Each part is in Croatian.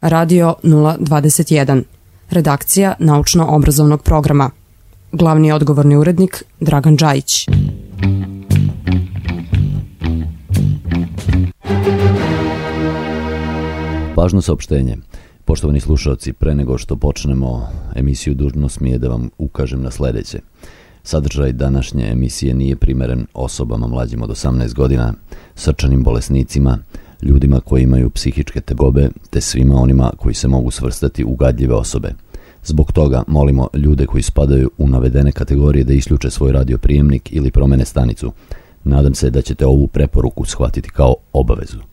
Radio 021. Redakcija naučno-obrazovnog programa. Glavni odgovorni urednik Dragan Đajić. Važno saopštenje. Poštovani slušalci, pre nego što počnemo emisiju Dužnost mi je da vam ukažem na sledeće. Sadržaj današnje emisije nije primeren osobama mlađim od 18 godina, srčanim bolesnicima, ljudima koji imaju psihičke tegobe, te svima onima koji se mogu svrstati u gadljive osobe. Zbog toga molimo ljude koji spadaju u navedene kategorije da isključe svoj radioprijemnik ili promene stanicu. Nadam se da ćete ovu preporuku shvatiti kao obavezu.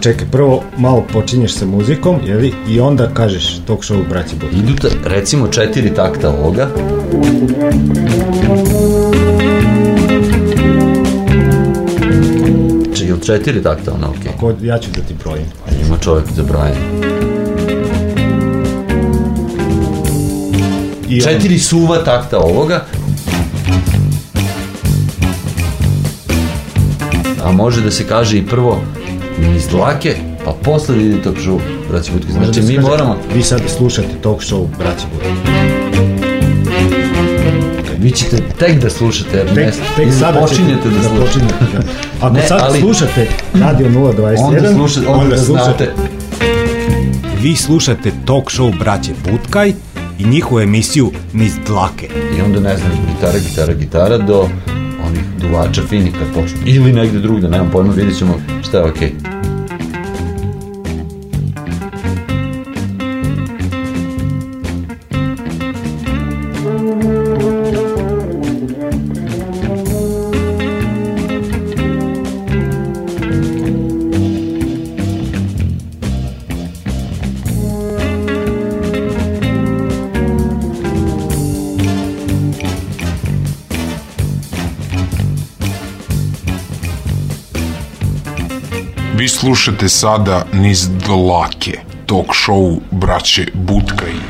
Čekaj, prvo malo počinješ sa muzikom, jeli, i onda kažeš talk show braći Bud. Idu ta, recimo četiri takta ovoga. Če, ili četiri takta ona, okej. Ko, ja ću da ti brojim. Okay. Ima čovjek za branje. I Četiri suva takta ovoga. A može da se kaže i prvo niz dlake, pa posle vidi talk show, braći. Onda Znači da mi moramo, Vi sad slušate talk show braći Bud. vi ćete tek da slušate, jer Tek, ne, tek ne sada počinjete ćete da slušate. počinjete, da. Ako Ne, sad ali- slušate Radio 021, Onda slušate, onda, da znate. Vi slušate talk show braće Butkaj i njihovu emisiju Niz dlake. I onda ne znam, gitara, gitara, gitara do onih duvača finih kad počnu. Ili negde drugde, nemam pojma, vidjet ćemo šta je okej. Vi slušate sada niz dlake, talk show braće. Dobar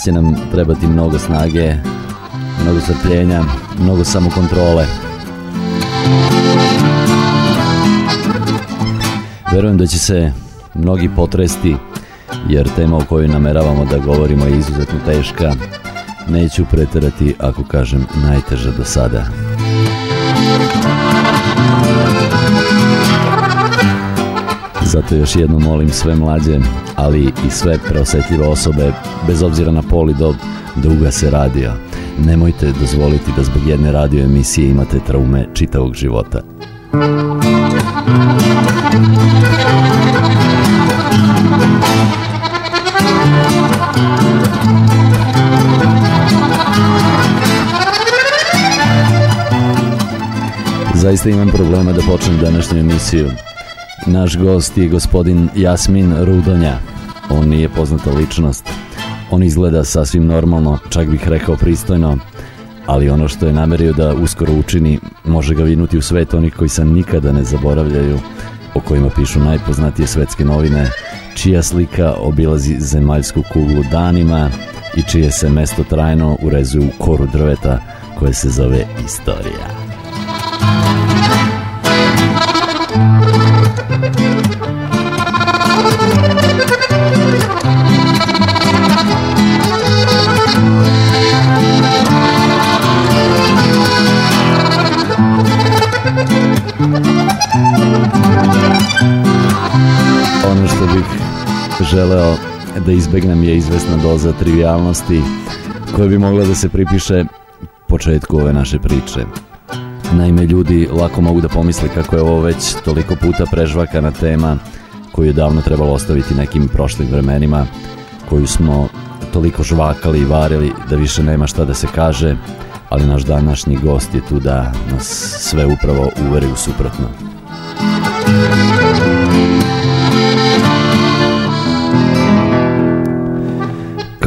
Danas će nam trebati mnogo snage, mnogo strpljenja, mnogo samokontrole. Verujem da će se mnogi potresti, jer tema o kojoj nameravamo da govorimo je izuzetno teška. Neću preterati ako kažem najteža do sada. Zato još jednom molim sve mlađe, ali i sve preosetljive osobe, bez obzira na pol i dob, da ugase radio. Nemojte dozvoliti da zbog jedne radio emisije imate traume čitavog života. Zaista imam problema da počnem današnju emisiju. Naš gost je gospodin Jasmin Rudonja. On nije poznata ličnost. On izgleda sasvim normalno, čak bih rekao pristojno, ali ono što je namerio da uskoro učini može ga vinuti u svet onih koji se nikada ne zaboravljaju, o kojima pišu najpoznatije svetske novine, čija slika obilazi zemaljsku kuglu danima i čije se mesto trajno urezuje u koru drveta koje se zove istorija. Da izbegnem je izvesna doza trivialnosti koja bi mogla da se pripiše početku ove naše priče. Naime, ljudi lako mogu da pomisle kako je ovo već toliko puta prežvakana tema koju je davno trebalo ostaviti nekim prošlim vremenima, koju smo toliko žvakali i varili da više nema šta da se kaže, ali naš današnji gost je tu da nas sve upravo uveri u suprotno.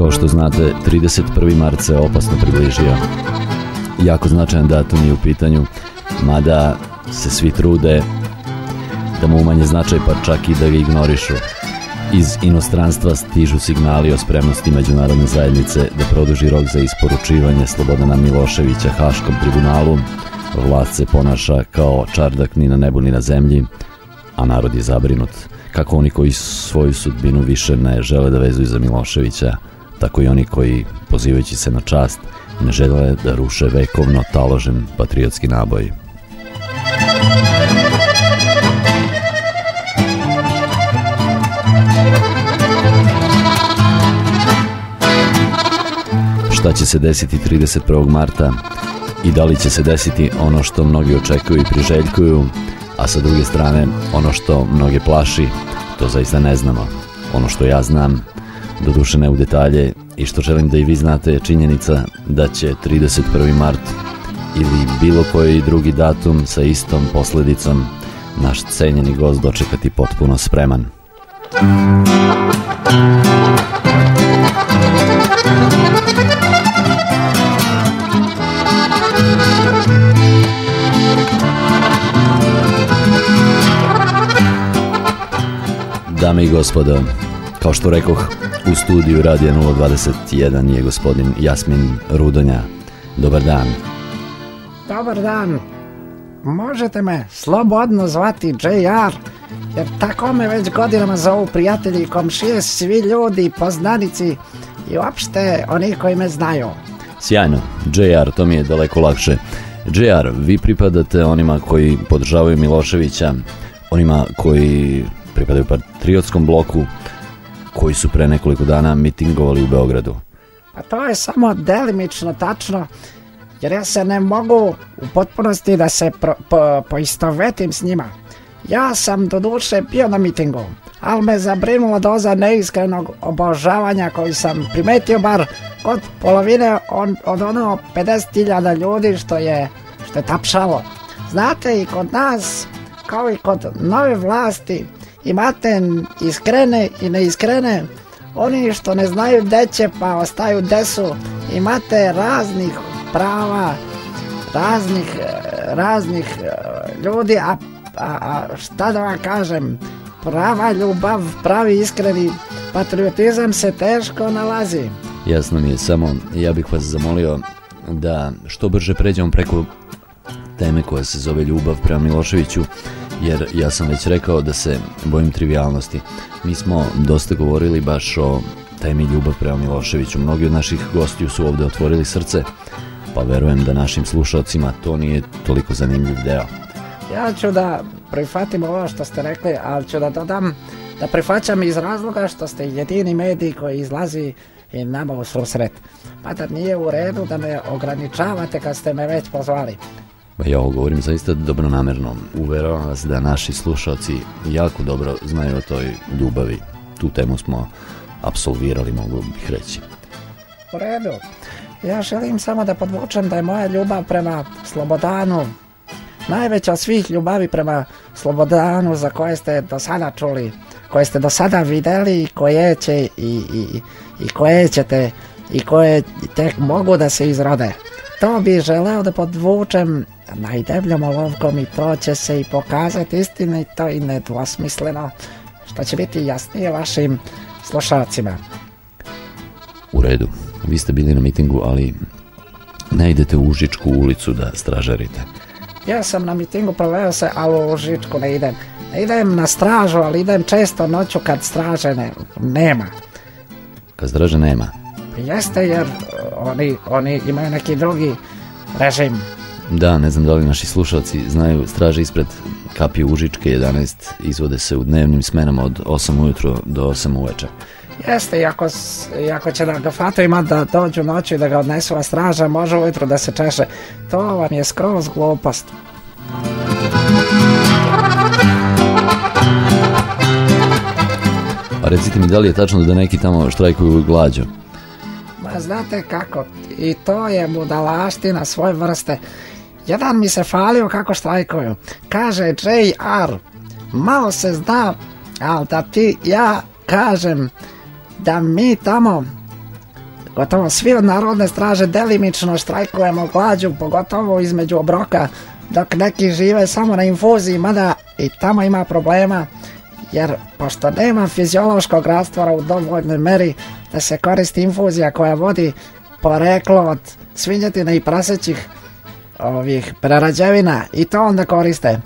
Kao što znate, 31. mart se opasno približio. Jako značajan datum je u pitanju, mada se svi trude da mu umanje značaj pa čak i da ga ignorišu. Iz inostranstva stižu signali o spremnosti međunarodne zajednice da produži rok za isporučivanje Slobodana Miloševića Haškom tribunalu. Vlast se ponaša kao čardak ni na nebu ni na zemlji, a narod je zabrinut. Kako oni koji svoju sudbinu više ne žele da vezuju za Miloševića, tako i oni koji, pozivajući se na čast, ne žele da ruše vekovno taložen patriotski naboj. Šta će se desiti 31. marta i da li će se desiti ono što mnogi očekuju i priželjkuju, a sa druge strane ono što mnoge plaši, to zaista ne znamo. Ono što ja znam, doduše ne u detalje, i što želim da i vi znate je činjenica da će 31. mart ili bilo koji drugi datum sa istom posledicom naš cenjeni gost dočekati potpuno spreman. Dame i gospodo, kao što rekoh, u studiju Radija 021 je gospodin Jasmin Rudonja. Dobar dan. Dobar dan. Možete me slobodno zvati JR, jer tako me već godinama zovu prijatelji, komšije, svi ljudi, poznanici i uopšte oni koji me znaju. Sjajno, JR, to mi je daleko lakše. JR, vi pripadate onima koji podržavaju Miloševića, onima koji pripadaju patriotskom bloku, koji su pre nekoliko dana mitingovali u Beogradu. Pa to je samo delimično tačno, jer ja se ne mogu u potpunosti da se pro, po, poistovetim s njima. Ja sam do duše bio na mitingu, ali me zabrinula doza neiskrenog obožavanja koji sam primetio bar kod polovine on, od ono 50.000 ljudi što je, što je tapšalo. Znate i kod nas, kao i kod nove vlasti, imate iskrene i neiskrene, oni što ne znaju gde će pa ostaju gde su, imate raznih prava, raznih, raznih e, ljudi, a, a, a šta da vam kažem, prava ljubav, pravi iskreni patriotizam se teško nalazi. Jasno mi je, samo ja bih vas zamolio da što brže pređemo preko teme koja se zove ljubav prema Miloševiću, jer ja sam već rekao da se bojim trivialnosti. Mi smo dosta govorili baš o temi ljubav prema Miloševiću. Mnogi od naših gostiju su ovde otvorili srce, pa verujem da našim slušalcima to nije toliko zanimljiv deo. Ja ću da prihvatim ovo što ste rekli, ali ću da dodam da prihvaćam iz razloga što ste jedini medij koji izlazi i nama u susret. Pa da nije u redu da me ograničavate kad ste me već pozvali. Ba ja ovo govorim zaista dobronamerno. Uveravam vas da naši slušalci jako dobro znaju o toj ljubavi. Tu temu smo absolvirali, mogu bih reći. U redu. Ja želim samo da podvučem da je moja ljubav prema Slobodanu najveća svih ljubavi prema Slobodanu za koje ste do sada čuli, koje ste do sada videli i koje će i, i, i koje ćete i koje tek mogu da se izrode. To bi želeo da podvučem najdebljom olovkom i to će se i pokazati istinito i nedvosmisleno, što će biti jasnije vašim slušalcima. U redu, vi ste bili na mitingu, ali ne idete u Užičku ulicu da stražarite. Ja sam na mitingu proveo se, ali u Užičku ne idem. Ne idem na stražu, ali idem često noću kad straže ne, nema. Kad straže nema? Jeste jer oni, oni imaju neki drugi režim. Da, ne znam da li naši slušalci znaju, straže ispred kapije Užičke 11 izvode se u dnevnim smenama od 8 ujutro do 8 uveče. Jeste, i ako, s- i ako će da ga fatu ima da dođu noću i da ga odnesu, a straža može ujutro da se češe. To vam je skroz glupost. A recite mi da li je tačno da neki tamo štrajkuju glađu? Ma znate kako, i to je budalaština svoje vrste. Jedan mi se falio kako štrajkuju. Kaže JR, malo se zna, ali da ti ja kažem da mi tamo gotovo svi od narodne straže delimično štrajkujemo glađu, pogotovo između obroka, dok neki žive samo na infuziji, mada i tamo ima problema, jer pošto nema fiziološkog rastvora u dovoljnoj meri da se koristi infuzija koja vodi poreklo od svinjetine i prasećih ovih prerađevina i to onda koriste.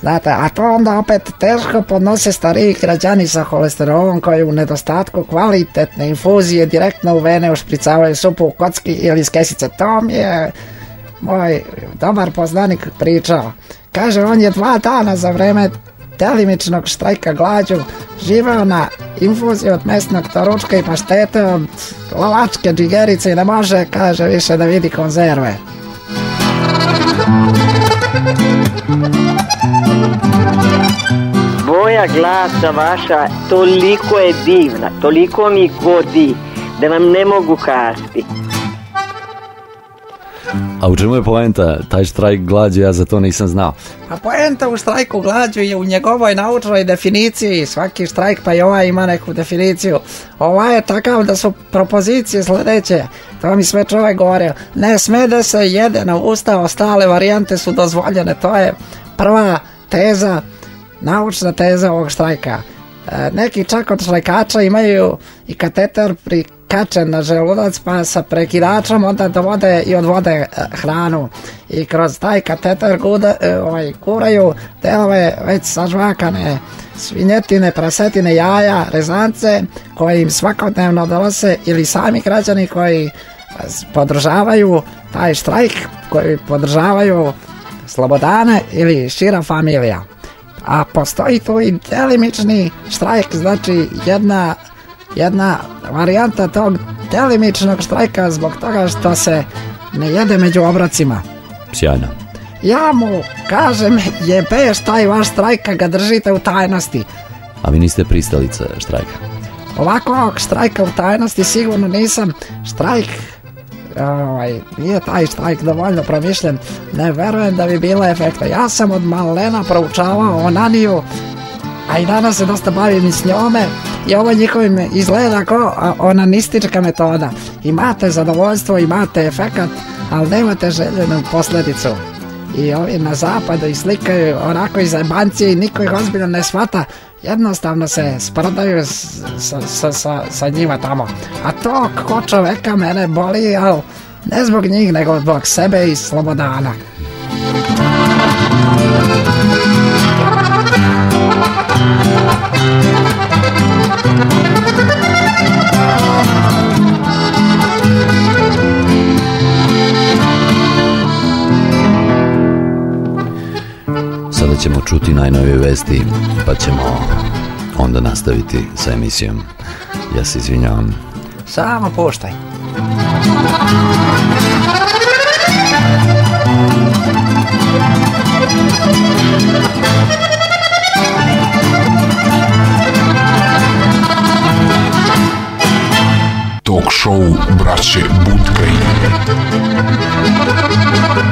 Znate, a to onda opet teško podnose stariji građani sa holesterolom koji u nedostatku kvalitetne infuzije direktno u vene ušpricavaju supu u kocki ili iz kesice. To mi je moj dobar poznanik pričao. Kaže, on je dva dana za vreme delimičnog štrajka glađu živeo na infuziji od mesnog toručka i paštete od lovačke džigerice i ne može, kaže, više da vidi konzerve. Boja glasa vaša toliko je divna, toliko mi godi da vam ne mogu kazati. A u čemu je poenta? Taj štrajk glađu, ja za to nisam znao. Pa poenta u štrajku glađu je u njegovoj naučnoj definiciji. Svaki štrajk pa i ovaj ima neku definiciju. Ovaj je takav da su propozicije sljedeće. To mi sve čovjek govorio. Ne sme da se jede na usta, ostale varijante su dozvoljene. To je prva teza, naučna teza ovog štrajka. E, neki čak od štrajkača imaju i kateter prikačen na želudac pa sa prekidačom onda dovode i odvode e, hranu i kroz taj kateter guda, e, ovaj, kuraju delove već sažvakane svinjetine, prasetine, jaja, rezance koje im svakodnevno donose ili sami građani koji podržavaju taj štrajk, koji podržavaju Slobodane ili šira familija. A postoji tu i delimični štrajk, znači jedna, jedna varijanta tog delimičnog štrajka zbog toga što se ne jede među obrocima. Sjajno. Ja mu kažem, jebeš taj vaš štrajk kad ga držite u tajnosti. A vi niste pristalice štrajka? Ovakvog štrajka u tajnosti sigurno nisam. Štrajk, ovaj, nije taj štrajk dovoljno promišljen. Ne verujem da bi bilo efekta. Ja sam od malena proučavao onaniju, a i danas se dosta bavim i s njome. I ovo njihovim izgleda kao onanistička metoda. Imate zadovoljstvo, imate efekat, ali nemate željenu posljedicu. I ovi na zapadu i slikaju onako iz zajebancije i niko ih ozbiljno ne shvata. Jednostavno se sprdaju sa, sa, sa njima tamo. A to ko čoveka mene boli, ali ne zbog njih, nego zbog sebe i slobodana. Sada ćemo čuti najnovije vesti, pa ćemo onda nastaviti sa emisijom. Ja se izvinjavam. Samo puštaj. Talk show braće Budkaj. Budkaj,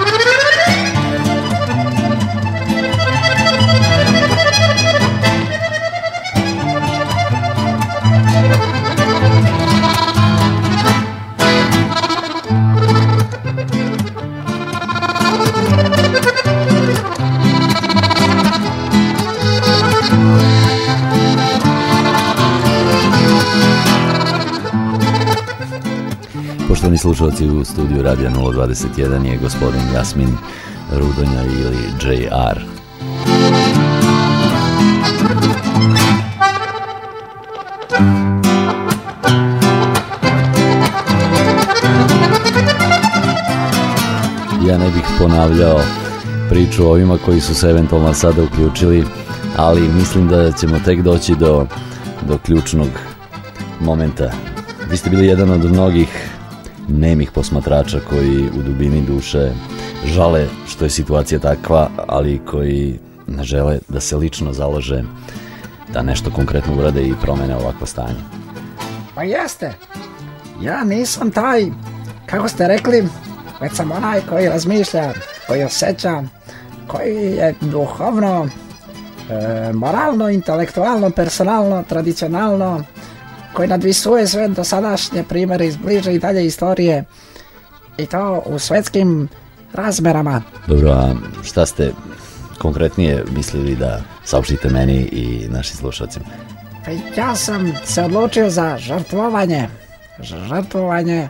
slušalci u studiju Radija 021 je gospodin Jasmin Rudonja ili JR. Ja ne bih ponavljao priču ovima koji su se eventualno sada uključili, ali mislim da ćemo tek doći do, do ključnog momenta. Vi ste bili jedan od mnogih nemih posmatrača koji u dubini duše žale što je situacija takva, ali koji ne žele da se lično založe da nešto konkretno urade i promene ovakvo stanje. Pa jeste. Ja nisam taj, kako ste rekli, već sam onaj koji razmišlja, koji osjeća, koji je duhovno, e, moralno, intelektualno, personalno, tradicionalno, koji nadvisuje sve dosadašnje primjere iz bliže i dalje istorije i to u svetskim razmerama. Dobro, a šta ste konkretnije mislili da saopštite meni i našim slušalcima? Pa ja sam se odlučio za žrtvovanje. Žrtvovanje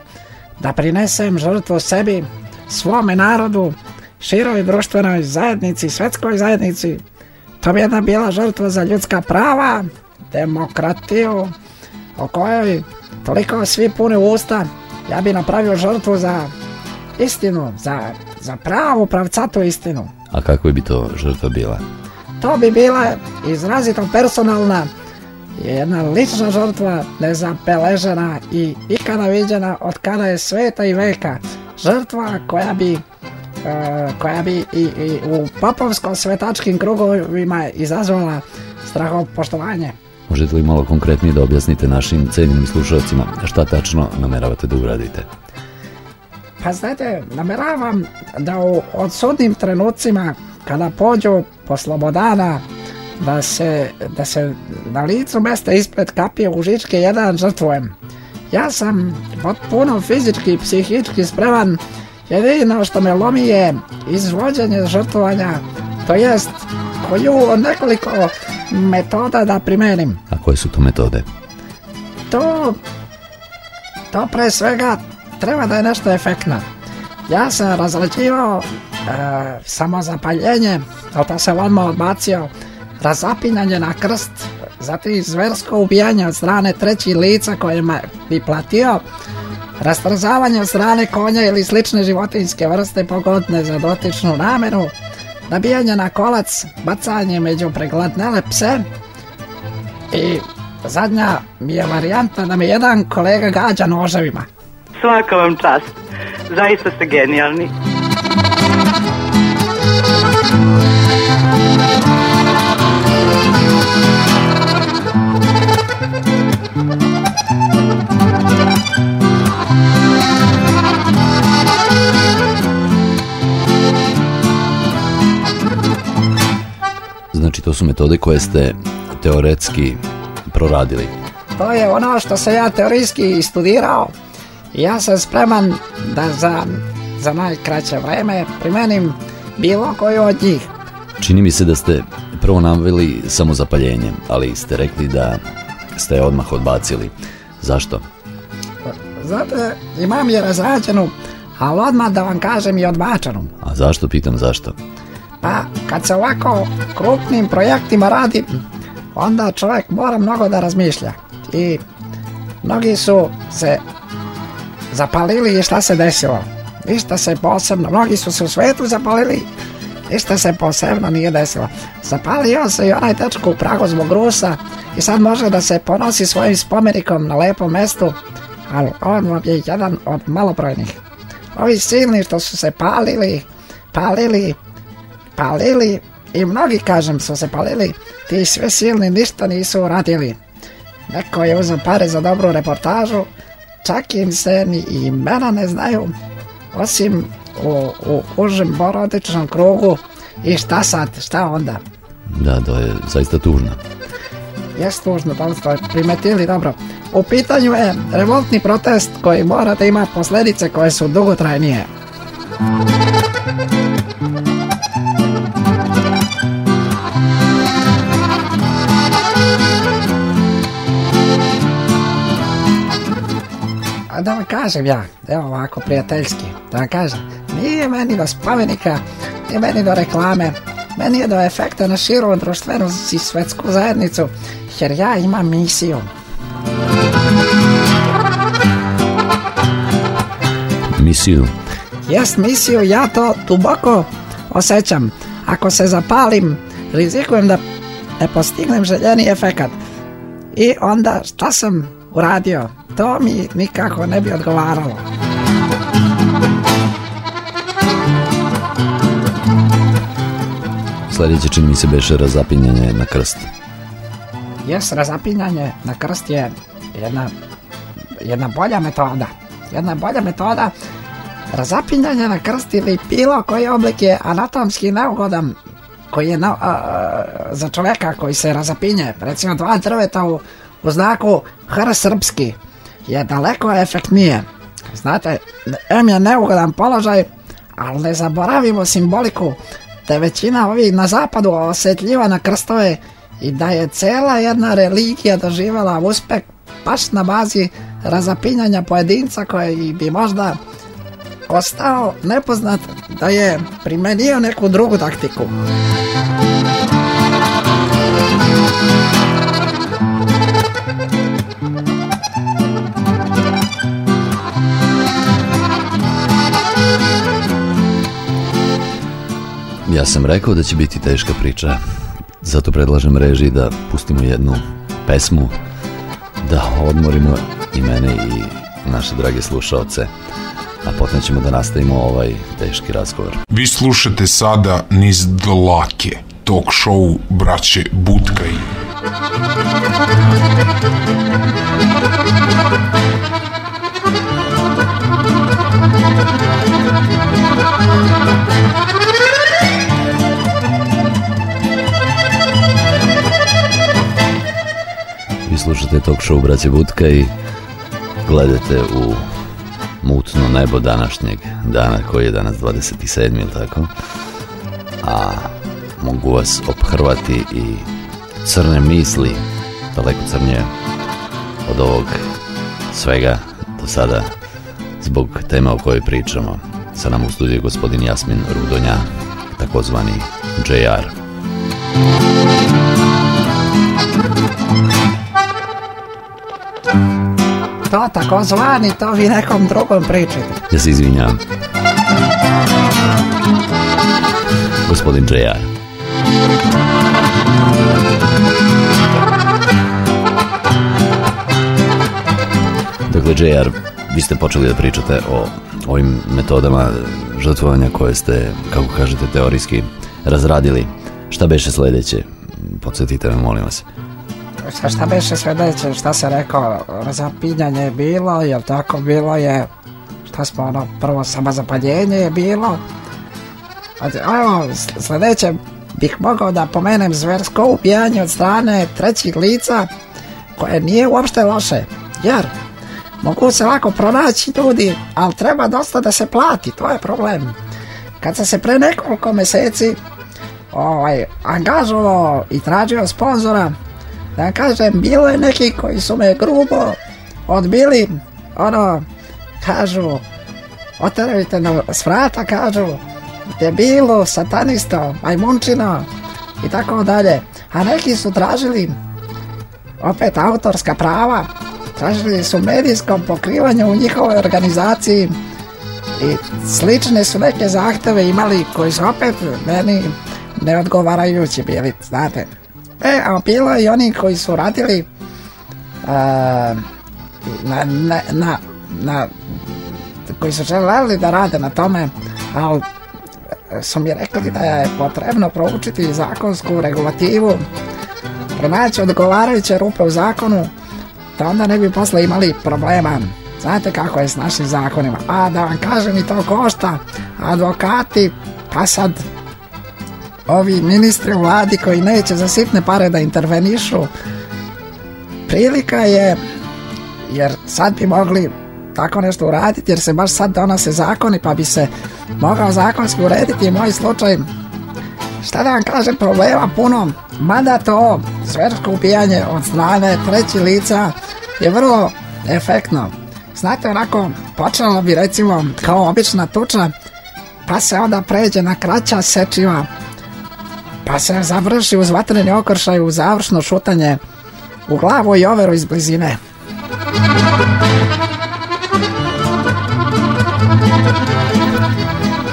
da prinesem žrtvu sebi, svome narodu, široj društvenoj zajednici, svetskoj zajednici. To bi jedna bila žrtva za ljudska prava, demokratiju, o kojoj toliko svi pune usta. Ja bi napravio žrtvu za istinu, za, za pravu, pravcatu istinu. A kako bi to žrtva bila? To bi bila izrazito personalna jedna lična žrtva nezapeležena i ikada viđena od kada je sveta i veka. Žrtva koja bi e, koja bi i, i u popovsko-svetačkim krugovima izazvala strahopoštovanje. Možete li malo konkretnije da objasnite našim cijenjenim slušalcima šta tačno nameravate da uradite? Pa znate, nameravam da u odsudnim trenucima kada pođu po slobodana da se, da se na licu mesta ispred kapije užičke jedan žrtvujem. Ja sam potpuno fizički i psihički spreman, jedino što me lomi je izvođenje žrtvovanja, to jest koju nekoliko metoda da primenim. A koje su to metode? To, to pre svega treba da je nešto efektno. Ja sam razrađivao e, samozapaljenje, ali to sam odmah odbacio, razapinjanje na krst, zatim zversko ubijanje od strane trećih lica kojima bi platio, rastrzavanje od strane konja ili slične životinjske vrste pogodne za dotičnu namenu, nabijanje na kolac, bacanje među pregladnele pse i zadnja mi je varijanta da mi jedan kolega gađa noževima. Svaka vam čast. Zaista ste genijalni. Metode koje ste teoretski proradili. To je ono što sam ja teorijski studirao. Ja sam spreman da za, za najkraće vreme primenim bilo koju od njih. Čini mi se da ste prvo naveli samozapaljenje, ali ste rekli da ste je odmah odbacili. Zašto? Znate, imam je razrađenu, ali odmah da vam kažem i odbačenu. A zašto, pitam zašto? Pa, kad se ovako krupnim projektima radi, onda čovjek mora mnogo da razmišlja. I mnogi su se zapalili i šta se desilo. Ništa se posebno, mnogi su se u svetu zapalili, ništa se posebno nije desilo. Zapalio se i onaj tečko u Pragu zbog Rusa i sad može da se ponosi svojim spomenikom na lepom mestu, ali on vam je jedan od malobrojnih. Ovi silni što su se palili, palili, palili i mnogi kažem su se palili, ti sve silni ništa nisu uradili. Neko je uzeo pare za dobru reportažu, čak im se ni imena ne znaju, osim u, u užem porodičnom krugu i šta sad, šta onda? Da, to je zaista tužno. Jes tužno, da ste primetili dobro. U pitanju je revoltni protest koji mora da ima posljedice koje su dugotrajnije. Da vam kažem ja, evo ovako prijateljski, da vam kažem, nije meni do spomenika, nije meni do reklame, meni je do efekta na širu društvenu i svetsku zajednicu, jer ja imam misiju. Misiju. Jest misiju, ja to duboko osjećam. Ako se zapalim, rizikujem da ne postignem željeni efekat. I onda šta sam uradio? To mi nikako ne bi odgovaralo. Sljedeće čini mi se beše razapinjanje na krst. Jes, razapinjanje na krst je jedna, jedna bolja metoda. Jedna bolja metoda razapinjanje na krst ili bilo koji oblik je anatomski neugodan koji je na, a, a, za čovjeka koji se razapinje. Recimo dva drveta u, u znaku hr srpski je daleko efektnije. Znate, M je neugodan položaj, ali ne zaboravimo simboliku da je većina ovih na zapadu osjetljiva na krstove i da je cela jedna religija doživjela uspeh baš na bazi razapinjanja pojedinca koji bi možda ostao nepoznat da je primenio neku drugu taktiku. Ja sam rekao da će biti teška priča, zato predlažem režiji da pustimo jednu pesmu, da odmorimo i mene i naše drage slušaoce, a potom ćemo da nastavimo ovaj teški razgovor. Vi slušate sada Niz dlake, talk show braće Butkaj. Vi slušate talk show Braće Butka i gledate u mutno nebo današnjeg dana koji je danas 27. ili tako? A mogu vas ophrvati i crne misli, daleko crnije od ovog svega do sada zbog tema o kojoj pričamo. Sa nam u studiju gospodin Jasmin Rudonja, takozvani JR. takozvani, to vi nekom drugom pričate. Ja se izvinjam. Gospodin JR. Dakle, JR, vi ste počeli da pričate o ovim metodama žrtvovanja koje ste, kako kažete, teorijski razradili. Šta beše sledeće? Podsjetite me, molim vas. Šta, šta beše sledeće, šta se rekao, razapinjanje je bilo, jel tako? Bilo je, šta smo ono, prvo samozapaljenje je bilo, a evo, sledeće bih mogao da pomenem zversko ubijanje od strane trećih lica, koje nije uopšte loše, jer mogu se lako pronaći ljudi, ali treba dosta da se plati, to je problem. Kad sam se pre nekoliko meseci ovaj, angažovao i tražio sponzora, da kažem, bilo je neki koji su me grubo odbili, ono, kažu, oteravite na s vrata, kažu, debilu, satanisto, majmunčino i tako dalje. A neki su tražili opet autorska prava, tražili su medijsko pokrivanje u njihovoj organizaciji i slične su neke zahteve imali koji su opet meni neodgovarajući bili, znate. E, a bilo i oni koji su radili uh, na, na, na, na koji su želeli da rade na tome, ali su mi rekli da je potrebno proučiti zakonsku regulativu, pronaći odgovarajuće rupe u zakonu, da onda ne bi posle imali problema. Znate kako je s našim zakonima. A da vam kažem i to košta. Advokati, pa sad ovi ministri u vladi koji neće za sitne pare da intervenišu, prilika je, jer sad bi mogli tako nešto uraditi, jer se baš sad donose zakoni, pa bi se mogao zakonski urediti moj slučaj. Šta da vam kažem, problema puno, mada to zversko ubijanje od strane treći lica je vrlo efektno. Znate, onako, počelo bi recimo kao obična tuča, pa se onda pređe na kraća sečiva, pa se završi uz vatreni okršaj u završno šutanje u glavu i overu iz blizine.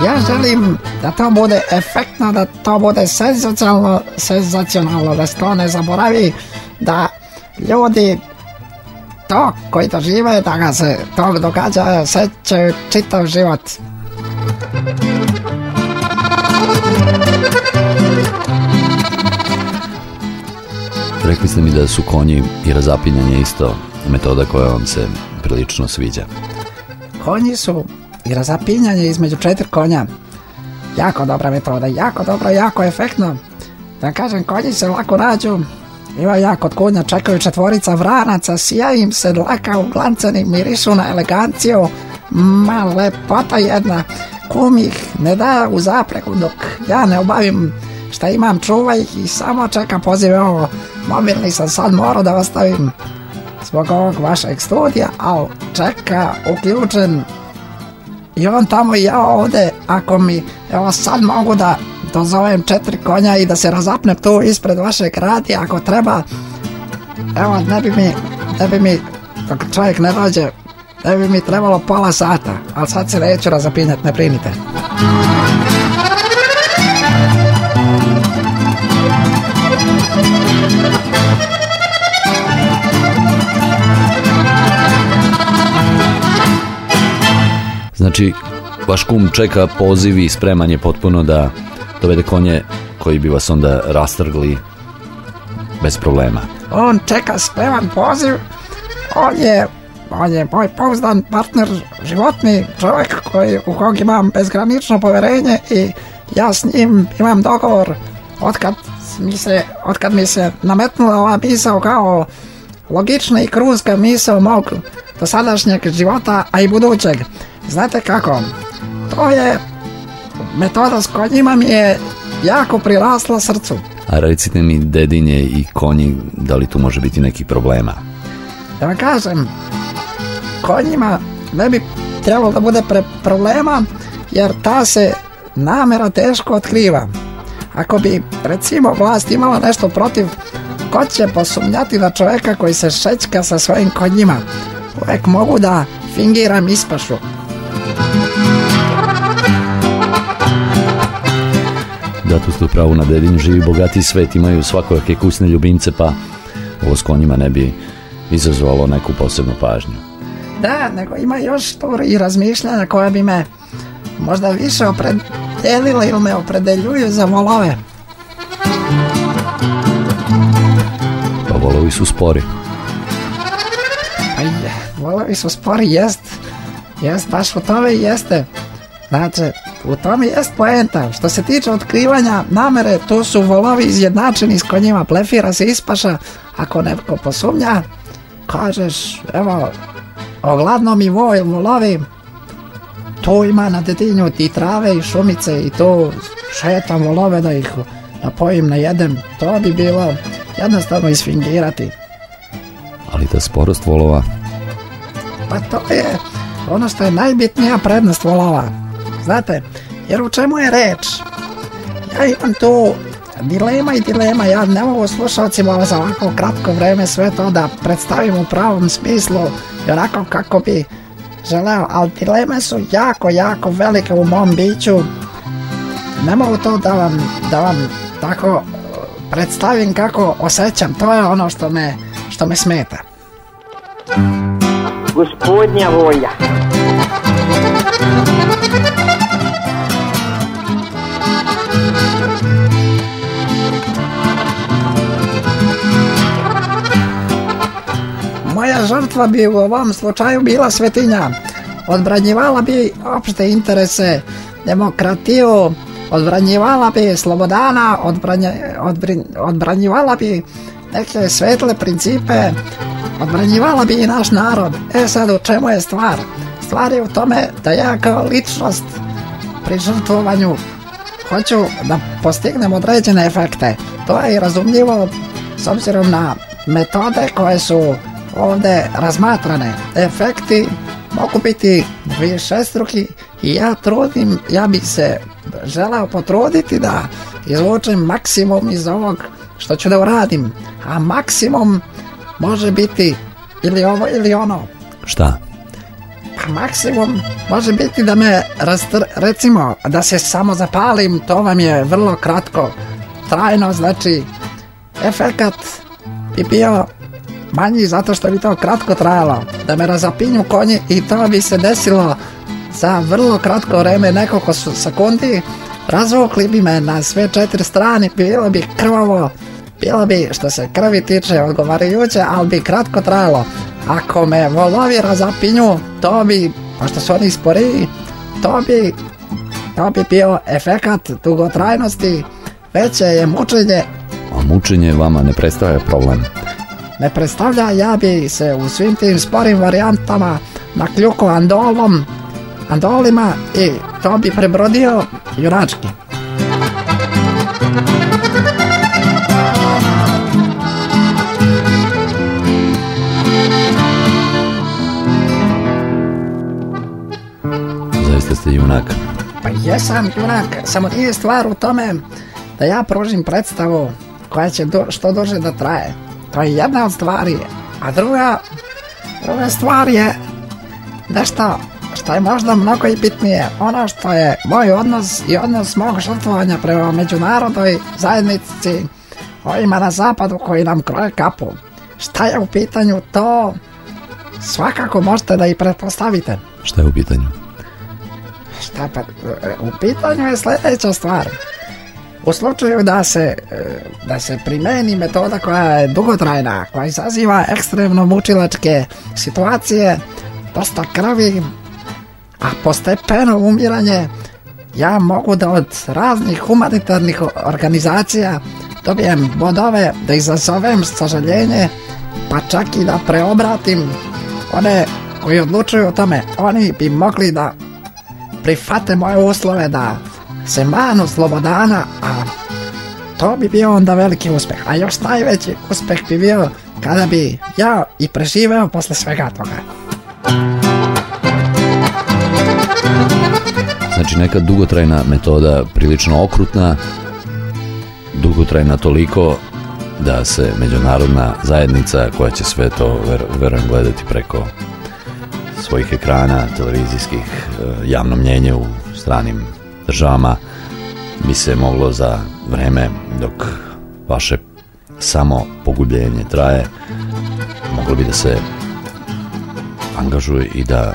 Ja želim da to bude efektno, da to bude senzacionalno, senzacionalno, da se to ne zaboravi, da ljudi to koji to žive, da ga se to događa, sećaju čitav život. Rekli ste mi da su konji i razapinjanje isto metoda koja vam se prilično sviđa. Konji su i razapinjanje između četiri konja. Jako dobra metoda, jako dobro, jako efektno. Da kažem, konji se lako nađu. Ima ja kod konja čekaju četvorica vranaca, sija im se dlaka u glancani, mirišu na eleganciju. Ma lepota jedna. Kum ih ne da u zapreku dok ja ne obavim šta imam, čuva ih i samo čeka pozive ovo. Mobilni sam sad morao da vas stavim zbog ovog vašeg studija, ali čeka uključen i on tamo i ja ovde, ako mi, evo sad mogu da dozovem četiri konja i da se razapnem tu ispred vašeg radija, ako treba, evo, ne bi mi, ne bi mi, dok čovjek ne dođe, ne bi mi trebalo pola sata, ali sad se neću razapinjati, ne brinite. Znači, vaš kum čeka poziv i spreman je potpuno da dovede konje koji bi vas onda rastrgli bez problema. On čeka spreman poziv, on je, on je moj pouzdan partner, životni čovjek koji, u kog imam bezgranično poverenje i ja s njim imam dogovor otkad mi se, otkad mi se nametnula ova misao kao logična i kruzka misao mog dosadašnjeg života, a i budućeg. Znate kako? To je metoda s konjima mi je jako prirasla srcu. A recite mi, dedinje i konji, da li tu može biti nekih problema? Da vam kažem, konjima ne bi trebalo da bude pre problema, jer ta se namera teško otkriva. Ako bi, recimo, vlast imala nešto protiv, ko će posumnjati na čoveka koji se šećka sa svojim konjima? Uvek mogu da fingiram ispašu. Da, tu ste u pravu na dedinju, živi bogati svet, imaju svakojake kusne ljubimce, pa ovo s konjima ne bi izazvalo neku posebnu pažnju. Da, nego ima još tu i razmišljanja koja bi me možda više opredelila ili me opredeljuju za volove. Pa volovi su spori. Pa je, volovi su spori, jest. Jest, baš u tome jeste. Znači, u tome jest poenta. Što se tiče otkrivanja namere, tu su volovi izjednačeni s konjima. Plefira se ispaša. Ako neko posumnja, kažeš, evo, ogladno mi voj, volovi, tu ima na detinju i trave i šumice i tu šetam volove da ih napojim, najedem. To bi bilo jednostavno isfingirati. Ali ta sporost volova, Pa to je ono što je najbitnija prednost volova. Znate, jer u čemu je reč? Ja imam tu dilema i dilema, ja ne mogu slušalcima za ovako kratko vreme sve to da predstavim u pravom smislu i onako kako bi želeo, ali dileme su jako, jako velike u mom biću. Ne mogu to da vam, da vam tako uh, predstavim kako osjećam, to je ono što me, što me smeta. Gospodnja volja. Žrtva bi u ovom slučaju bila svetinja. Odbranjivala bi opšte interese, demokratiju, odbranjivala bi slobodana, odbranje, odbrin, odbranjivala bi neke svetle principe, odbranjivala bi i naš narod. E sad u čemu je stvar? Stvar je u tome da ja kao ličnost pri žrtvovanju hoću da postignem određene efekte. To je i razumljivo s obzirom na metode koje su ovde razmatrane. Efekti mogu biti višestruki i ja trudim, ja bi se želeo potruditi da izvučem maksimum iz ovog što ću da uradim, a maksimum može biti ili ovo ili ono. Šta? Pa maksimum može biti da me rastr... recimo da se samo zapalim, to vam je vrlo kratko trajno, znači efekat bi bio manji zato što bi to kratko trajalo. Da me razapinju konji i to bi se desilo za vrlo kratko vreme, nekoliko sekundi, razvukli bi me na sve četiri strane, bilo bi krvavo, bilo bi što se krvi tiče odgovarajuće, ali bi kratko trajalo. Ako me volovi razapinju, to bi, pošto su oni sporiji, to bi, to bi bio efekat dugotrajnosti, veće je mučenje, A mučenje vama ne predstavlja problem. Ne predstavlja, ja bi se u svim tim sporim varijantama nakljuko andolom, andolima i to bi prebrodio junački. Zaista ste junak. Pa jesam junak, samo nije stvar u tome da ja pružim predstavu koja će du- što duže da traje. To je jedna od stvari. A druga, druga stvar je nešto što je možda mnogo i bitnije. Ono što je moj odnos i odnos mog žrtvovanja prema međunarodnoj zajednici ovima na zapadu koji nam kroje kapu. Šta je u pitanju to svakako možete da i pretpostavite. Šta je u pitanju? Šta pa, u pitanju je sljedeća stvar. U slučaju da se, e, da se primeni metoda koja je dugotrajna, koja izaziva ekstremno mučilačke situacije, dosta krvi, a postepeno umiranje, ja mogu da od raznih humanitarnih organizacija dobijem bodove da izazovem sažaljenje, pa čak i da preobratim one koji odlučuju o tome. Oni bi mogli da prihvate moje uslove da se manu slobodana, a to bi bio onda veliki uspeh. A još najveći uspeh bi bio kada bi ja i preživeo posle svega toga. Znači neka dugotrajna metoda prilično okrutna, dugotrajna toliko da se međunarodna zajednica koja će sve to ver, verujem gledati preko svojih ekrana, televizijskih, e, javno mnjenje u stranim državama bi se moglo za vreme dok vaše samo pogubljenje traje moglo bi da se angažuje i da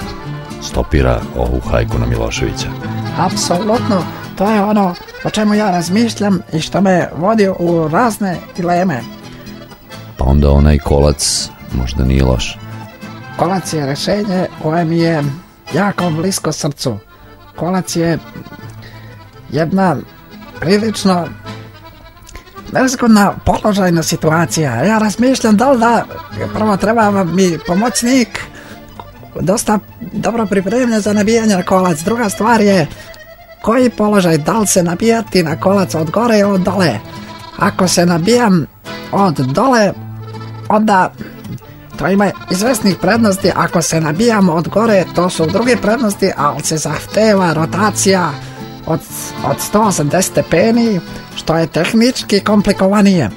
stopira ovu hajku na Miloševića. Apsolutno, to je ono o čemu ja razmišljam i što me vodi u razne dileme. Pa onda onaj kolac možda nije loš. Kolac je rešenje koje mi je jako blisko srcu. Kolac je jedna prilično nezgodna položajna situacija. Ja razmišljam da li da prvo treba mi pomoćnik dosta dobro pripremljen za nabijanje na kolac. Druga stvar je koji položaj, da li se nabijati na kolac od gore ili od dole. Ako se nabijam od dole, onda to ima izvesnih prednosti, ako se nabijamo od gore, to su druge prednosti, ali se zahteva rotacija od, od 180 stepeni, što je tehnički komplikovanije.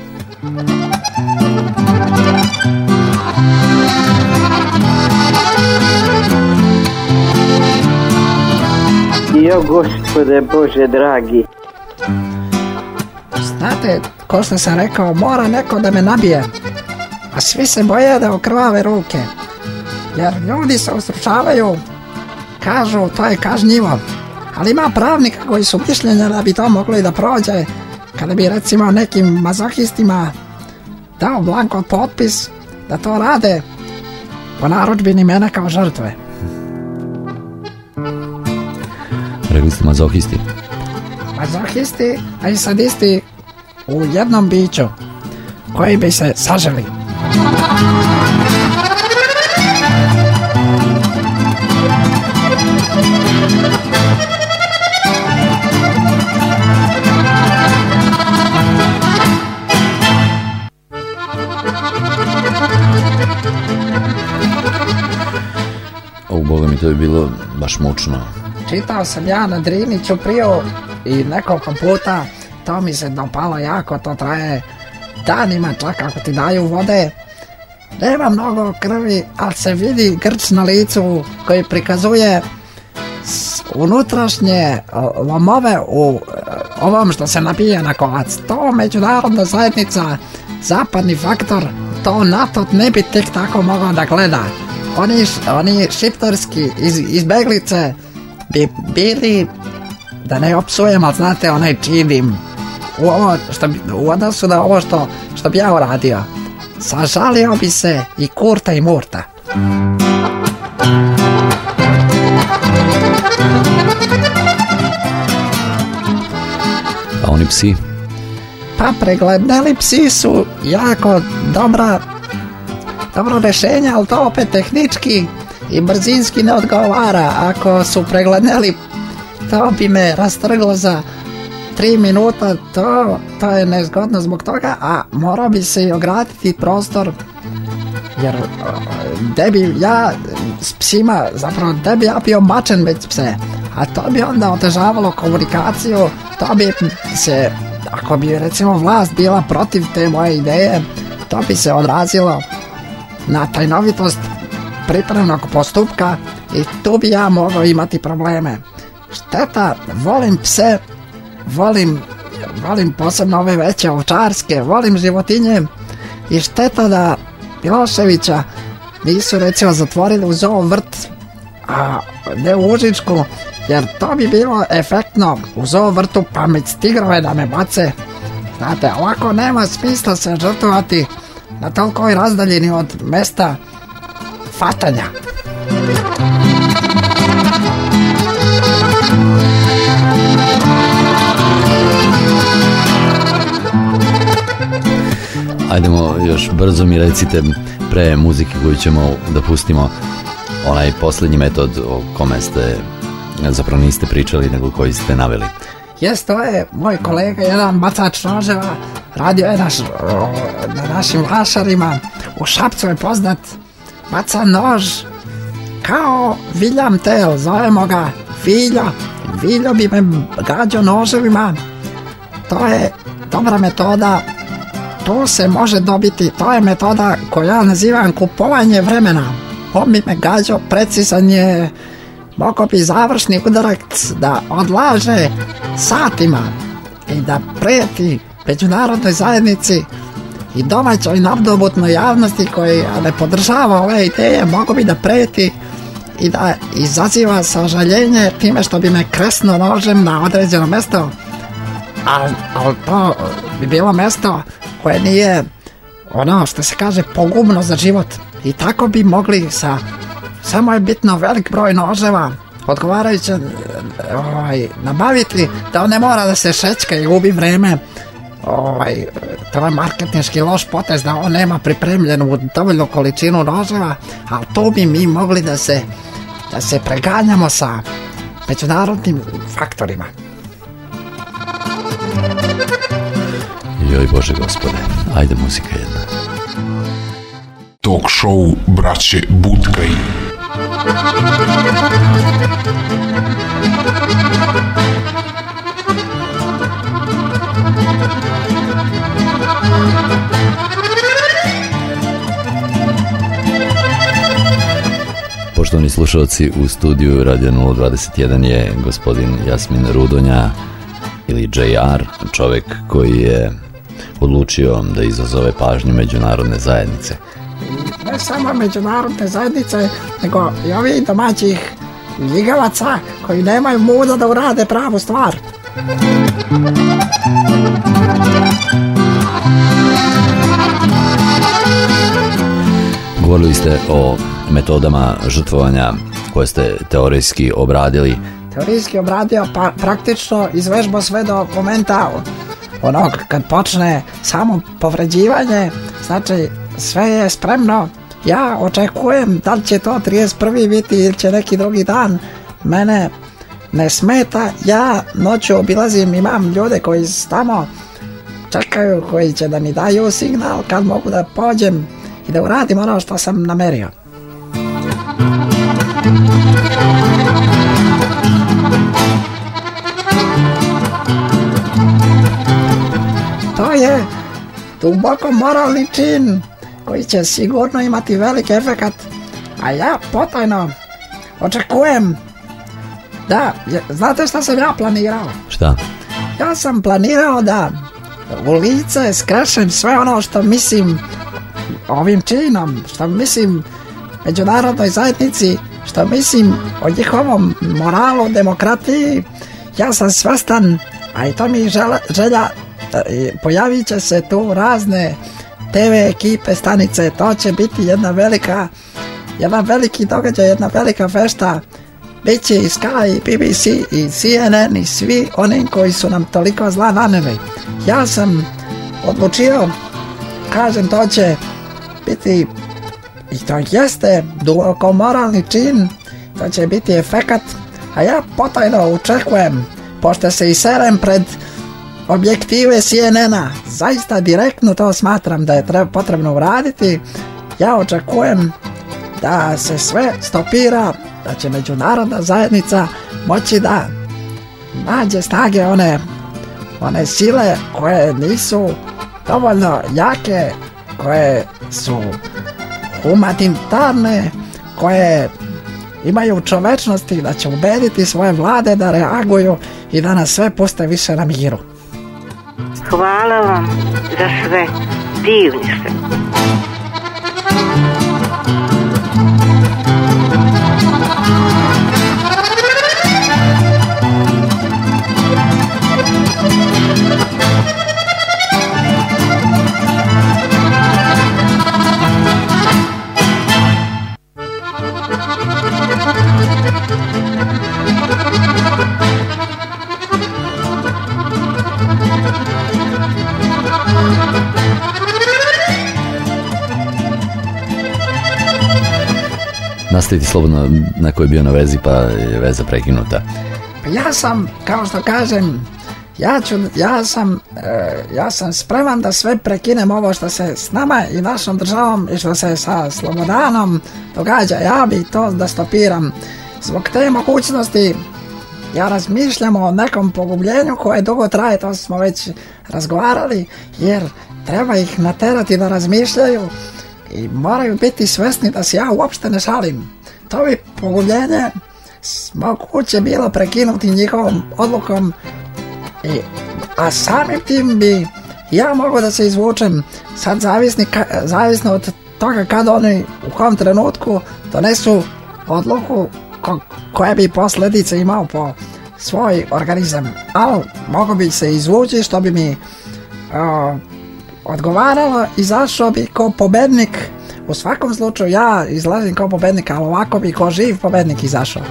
Jo, gospode Bože dragi. Znate, ko što sam rekao, mora neko da me nabije, a svi se boje da okrvave ruke, jer ljudi se ustručavaju, kažu to je kažnjivo, ali ima pravnika koji su mišljenja da bi to moglo i da prođe, kada bi recimo nekim mazohistima dao blanko potpis da to rade po narudžbini mene kao žrtve. Rekli ste mazohisti. Mazohisti, a i sadisti u jednom biću koji bi se saželi. To je bilo baš mučno. Čitao sam ja na Driniću priju i nekoliko puta, to mi se dopalo jako, to traje danima čak ako ti daju vode. Nema mnogo krvi, ali se vidi grč na licu koji prikazuje unutrašnje lomove u e, ovom što se napije na kolac. To međunarodna zajednica, zapadni faktor, to NATO ne bi tek tako mogao da gleda. Oni, oni šiptarski iz, izbeglice bi bili, da ne opsujem, ali znate onaj činim u, ovo što u odnosu na ovo što, što bi ja uradio. Sažalio bi se i kurta i murta. A oni psi? Pa pregledneli psi su jako dobra dobro rješenje, ali to opet tehnički i brzinski ne odgovara. Ako su pregledneli, to bi me rastrglo za tri minuta, to, to je nezgodno zbog toga, a morao bi se i ograditi prostor jer e, gde bi ja s psima, zapravo gde bi ja bio mačen bez pse, a to bi onda otežavalo komunikaciju, to bi se, ako bi recimo vlast bila protiv te moje ideje, to bi se odrazilo na tajnovitost pripremnog postupka i tu bi ja mogao imati probleme. Šteta, volim pse, volim, volim posebno ove veće ovčarske, volim životinje i šteta da Miloševića nisu recimo zatvorili u zoo vrt, a ne u Užičku, jer to bi bilo efektno u zoo vrtu pamet tigrove da me bace. Znate, ovako nema smisla se žrtvovati na tolikoj razdaljini od mesta fatanja. Ajdemo još brzo mi recite pre muzike koju ćemo da pustimo onaj posljednji metod o kome ste zapravo niste pričali nego koji ste naveli. Jes, to je moj kolega, jedan bacač noževa, radio je naš, na našim vašarima, u Šapcu je poznat, baca nož, kao William Tell, zovemo ga Viljo, Viljo bi me gađao noževima, to je dobra metoda, to se može dobiti, to je metoda koju ja nazivam kupovanje vremena. On bi me gađao, precizan je, mogao bi završni udarac da odlaže satima i da prijeti međunarodnoj zajednici i domaćoj nadobutnoj javnosti koji ne podržava ove ideje, mogu bi da prijeti i da izaziva sažaljenje time što bi me kresno nožem na određeno mesto. Ali al to bi bilo mesto koje nije ono što se kaže pogubno za život. I tako bi mogli sa samo je bitno velik broj noževa odgovarajuće ovaj, nabaviti da on ne mora da se šečka i gubi vreme ovaj, to je marketinški loš potez da on nema pripremljenu dovoljnu količinu noževa ali tu bi mi mogli da se da se preganjamo sa međunarodnim faktorima Joj Bože gospode, ajde muzika jedna. Talk show braće Butkaj. Poštovani slušalci, u studiju Radio 021 je gospodin Jasmin Rudonja ili JR, čovjek koji je odlučio da izazove pažnju međunarodne zajednice. ne samo međunarodne zajednice, nego i ovih domaćih ljigavaca koji nemaju muda da urade pravu stvar. Govorili ste o metodama žrtvovanja koje ste teorijski obradili. Teorijski obradio pa praktično izvežba sve do momenta onog kad počne samo povređivanje, znači sve je spremno. Ja očekujem da li će to 31. biti ili će neki drugi dan. Mene ne smeta, ja noću obilazim, imam ljude koji tamo čekaju, koji će da mi daju signal kad mogu da pođem i da uradim ono što sam namerio. To je duboko moralni čin koji će sigurno imati veliki efekat, a ja potajno očekujem da, znate šta sam ja planirao? Šta? Ja sam planirao da u lice skrašem sve ono što mislim ovim činom, što mislim međunarodnoj zajednici, što mislim o njihovom moralu, demokratiji. Ja sam svestan, a i to mi žela- želja, e, pojavit će se tu razne TV ekipe, stanice, to će biti jedna velika, jedan veliki događaj, jedna velika fešta Biće i Sky, i BBC, i CNN, i svi oni koji su nam toliko zla naneli. Ja sam odlučio, kažem, to će biti, i to jeste duboko moralni čin, to će biti efekat, a ja potajno očekujem, pošto se iserem pred objektive CNN-a, zaista direktno to smatram da je treba, potrebno uraditi, ja očekujem da se sve stopira, da će međunarodna zajednica moći da nađe snage one, one sile koje nisu dovoljno jake, koje su humanitarne, koje imaju čovečnosti, da će ubediti svoje vlade da reaguju i da nas sve puste više na miru. Hvala vam za sve. Divni ste. Nastaviti slobodno na koji je bio na vezi pa je veza prekinuta. Pa ja sam, kao što kažem, ja, ću, ja, sam, e, ja sam spreman da sve prekinem ovo što se s nama i našom državom i što se sa Slobodanom događa. Ja bi to da stopiram. Zbog te mogućnosti ja razmišljam o nekom pogubljenju koje dugo traje, to smo već razgovarali, jer treba ih naterati da razmišljaju i moraju biti svesni da se ja uopšte ne šalim. To bi pogubljenje moguće bilo prekinuti njihovom odlukom i, a samim tim bi ja mogu da se izvučem sad zavisni, ka- zavisno od toga kad oni u kom trenutku donesu odluku ko, koje bi posljedice imao po svoj organizam ali mogu bi se izvući što bi mi a, odgovaralo izašao bi ko pobednik. U svakom slučaju ja izlazim kao pobednik ali ovako bi ko živ pobednik izašao.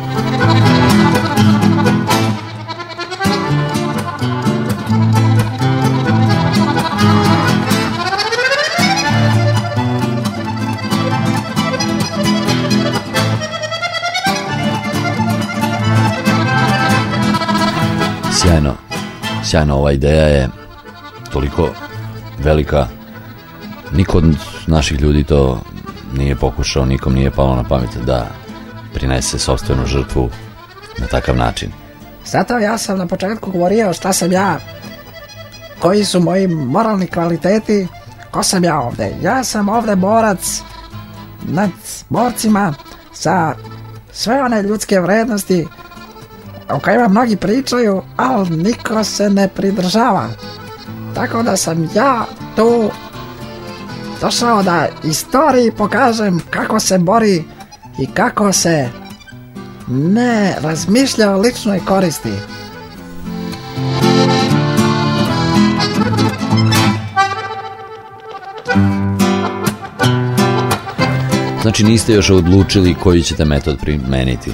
Sjajno, sjajno ova ideja je toliko velika. Niko od naših ljudi to nije pokušao, nikom nije palo na pamet da prinese sobstvenu žrtvu na takav način. Zato ja sam na početku govorio šta sam ja, koji su moji moralni kvaliteti, ko sam ja ovde. Ja sam ovde borac nad borcima za sve one ljudske vrednosti o kojima mnogi pričaju, ali niko se ne pridržava. Tako da sam ja tu došao da istoriji pokažem kako se bori i kako se ne razmišlja o ličnoj koristi. Znači niste još odlučili koji ćete metod primeniti.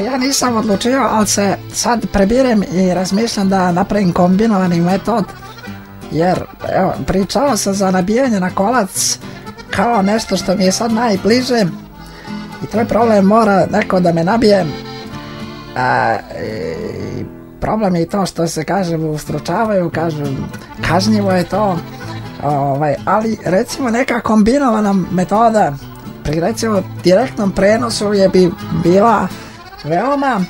Pa ja nisam odlučio, ali se sad prebirem i razmišljam da napravim kombinovani metod. Jer, evo, pričao sam za nabijanje na kolac kao nešto što mi je sad najbliže. I to je problem, mora neko da me nabije. A, i problem je to što se kaže ustručavaju, kažu kažnjivo je to. Ovaj, ali recimo neka kombinovana metoda pri recimo direktnom prenosu je bi bila veoma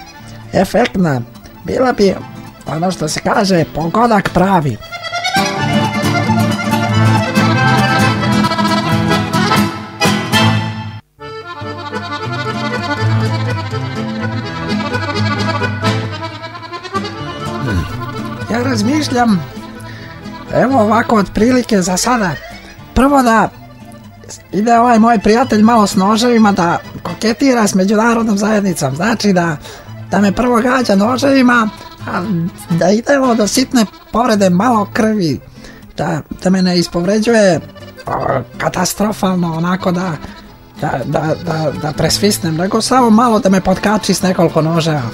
efektna. Bila bi, ono što se kaže, pogodak pravi. Ja razmišljam, evo ovako otprilike za sada, prvo da ide ovaj moj prijatelj malo s noževima da koketira s međunarodnom zajednicom. Znači da, da me prvo gađa noževima, a da idemo do sitne povrede malo krvi. Da, da me ne ispovređuje o, katastrofalno onako da, da, da, da, da presvisnem, nego samo malo da me potkači s nekoliko noževa.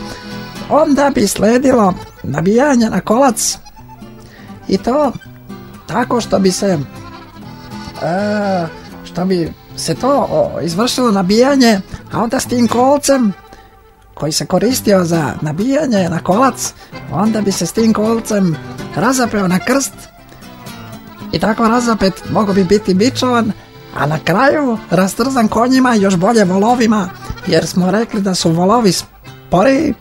Onda bi sledilo nabijanje na kolac i to tako što bi se e, što bi se to izvršilo nabijanje, a onda s tim kolcem koji se koristio za nabijanje na kolac, onda bi se s tim kolcem razapeo na krst i tako razapet mogo bi biti bičovan, a na kraju rastrzan konjima još bolje volovima, jer smo rekli da su volovi sporiji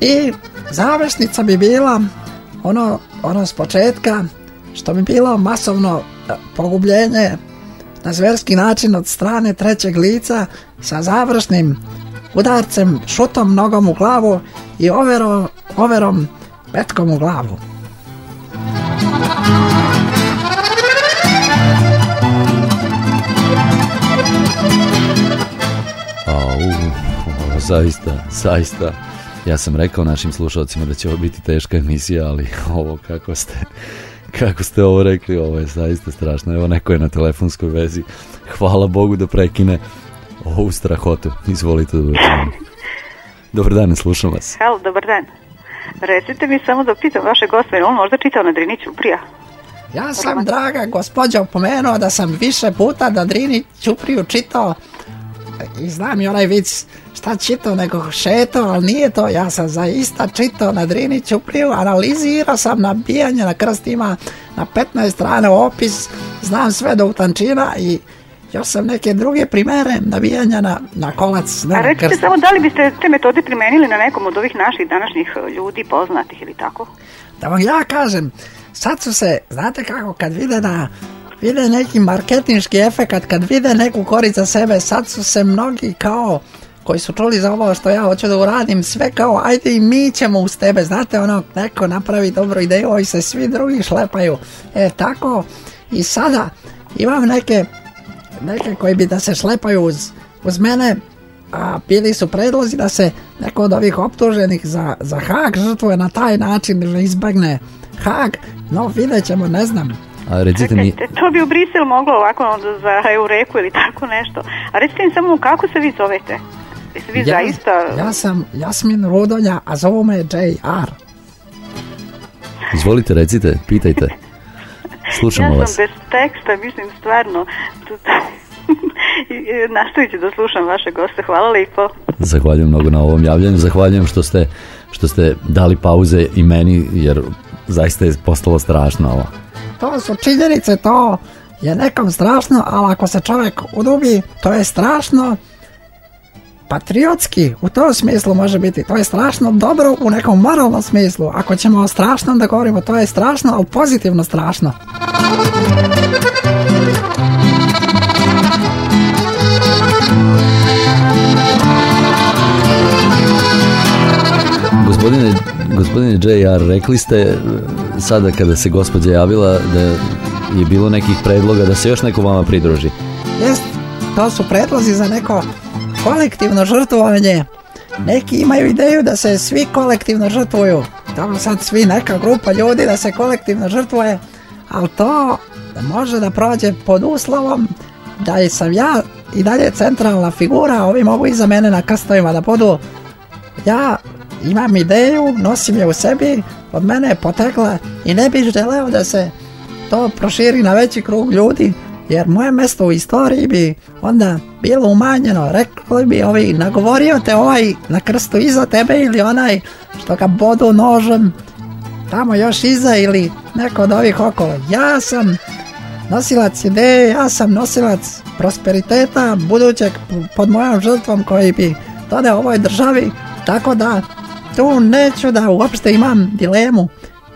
i završnica bi bila ono, ono s početka što bi bilo masovno e, pogubljenje na zverski način od strane trećeg lica sa završnim udarcem, šutom nogom u glavu i overo, overom petkom u glavu. Ovo zaista, zaista. Ja sam rekao našim slušalcima da će ovo biti teška emisija, ali ovo kako ste, kako ste ovo rekli, ovo je zaista strašno. Evo neko je na telefonskoj vezi. Hvala Bogu da prekine ovu strahotu. Izvolite dobar dan. Dobar dan, slušam vas. Halo, dobar dan. Recite mi samo da pitam vaše goste, je on možda čitao na Driniću prija? Ja sam, draga gospođo, pomenuo da sam više puta da Drini Ćupriju čitao i znam i onaj vic šta čitao nego šetao, ali nije to, ja sam zaista čitao na Drini Ćupriju, analizirao sam nabijanje na krstima na 15 strane opis, znam sve do utančina i još sam neke druge primere nabijanja na, na kolac. Ne A recite krst. samo da li biste te metode primenili na nekom od ovih naših današnjih e, ljudi poznatih ili tako? Da vam ja kažem, sad su se, znate kako, kad vide da vide neki marketinški efekat, kad vide neku korist za sebe, sad su se mnogi kao koji su čuli za ovo što ja hoću da uradim, sve kao ajde i mi ćemo uz tebe, znate ono, neko napravi dobru ideju i se svi drugi šlepaju. E tako i sada imam neke, neke koji bi da se šlepaju uz, uz mene, a bili su predlozi da se neko od ovih optuženih za, za Hag žrtvuje na taj način da izbegne Hag, no vidjet ćemo, ne znam. A recite mi, to bi u Brisel moglo ovako za Eureku ili tako nešto. A recite mi samo kako se vi zovete? Jeste vi ja, zaista... ja sam Jasmin Rudonja, a zovu me JR. izvolite, recite, pitajte. Slušamo ja vas. sam bez teksta, mislim stvarno... I Nastavit ću da slušam vaše goste. Hvala lijepo. Zahvaljujem mnogo na ovom javljanju. Zahvaljujem što ste, što ste dali pauze i meni, jer zaista je postalo strašno ovo. To su činjenice, to je nekom strašno, ali ako se čovjek udubi, to je strašno patriotski, u tom smislu može biti. To je strašno dobro u nekom moralnom smislu. Ako ćemo o strašnom da govorimo, to je strašno, ali pozitivno strašno. Gospodine, gospodine JR, rekli ste e, sada kada se gospođa javila da je bilo nekih predloga da se još neko vama pridruži. Jest, to su predlozi za neko kolektivno žrtvovanje. Neki imaju ideju da se svi kolektivno žrtvuju. Tamo sad svi neka grupa ljudi da se kolektivno žrtvuje, ali to može da prođe pod uslovom da sam ja i dalje centralna figura, ovi mogu iza mene na krstovima da budu ja imam ideju, nosim je u sebi, od mene je potekla i ne bih želeo da se to proširi na veći krug ljudi, jer moje mesto u istoriji bi onda bilo umanjeno. Rekli bi ovi, nagovorio te ovaj na krstu iza tebe ili onaj što ga bodu nožem tamo još iza ili neko od ovih okolo. Ja sam nosilac ideje, ja sam nosilac prosperiteta budućeg pod mojom žrtvom koji bi dodao ovoj državi, tako da tu neću da uopšte imam dilemu.